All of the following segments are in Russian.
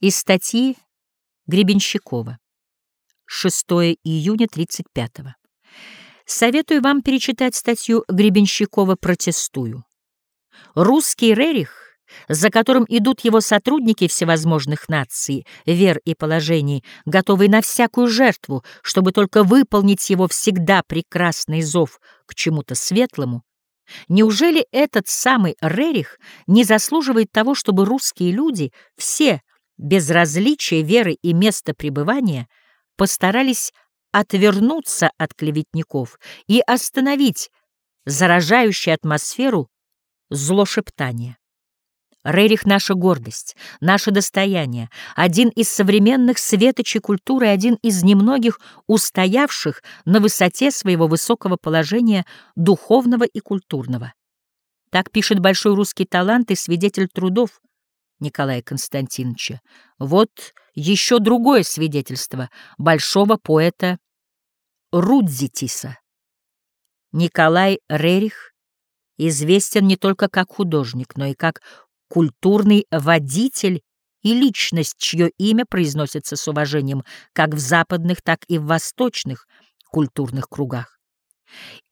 Из статьи Гребенщикова. 6 июня 35 -го. Советую вам перечитать статью Гребенщикова «Протестую». Русский Рерих, за которым идут его сотрудники всевозможных наций, вер и положений, готовые на всякую жертву, чтобы только выполнить его всегда прекрасный зов к чему-то светлому, неужели этот самый Рерих не заслуживает того, чтобы русские люди, все без различия веры и места пребывания постарались отвернуться от клеветников и остановить заражающую атмосферу злошептания. Рерих — наша гордость, наше достояние, один из современных светочей культуры, один из немногих устоявших на высоте своего высокого положения духовного и культурного. Так пишет большой русский талант и свидетель трудов Николая Константиновича. Вот еще другое свидетельство большого поэта Рудзитиса. Николай Рерих известен не только как художник, но и как культурный водитель и личность, чье имя произносится с уважением как в западных, так и в восточных культурных кругах.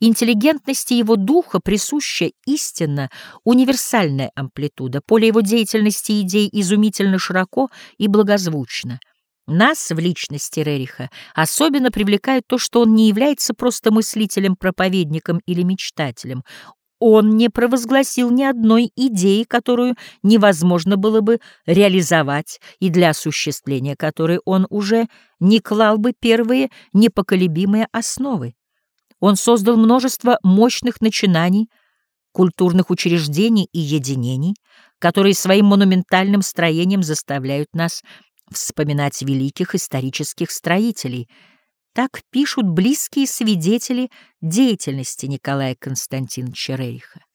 Интеллигентности его духа присуща истинно универсальная амплитуда, поле его деятельности идей изумительно широко и благозвучно. Нас в личности Рериха особенно привлекает то, что он не является просто мыслителем, проповедником или мечтателем. Он не провозгласил ни одной идеи, которую невозможно было бы реализовать, и для осуществления которой он уже не клал бы первые непоколебимые основы. Он создал множество мощных начинаний, культурных учреждений и единений, которые своим монументальным строением заставляют нас вспоминать великих исторических строителей. Так пишут близкие свидетели деятельности Николая Константиновича Рейха.